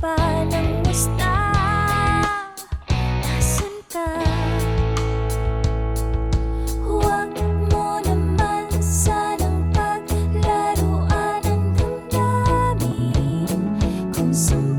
pa ng musta? Ka? Huwag mo naman sanang paglaruan ng damdamin Kung sumama